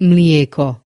mlijeko.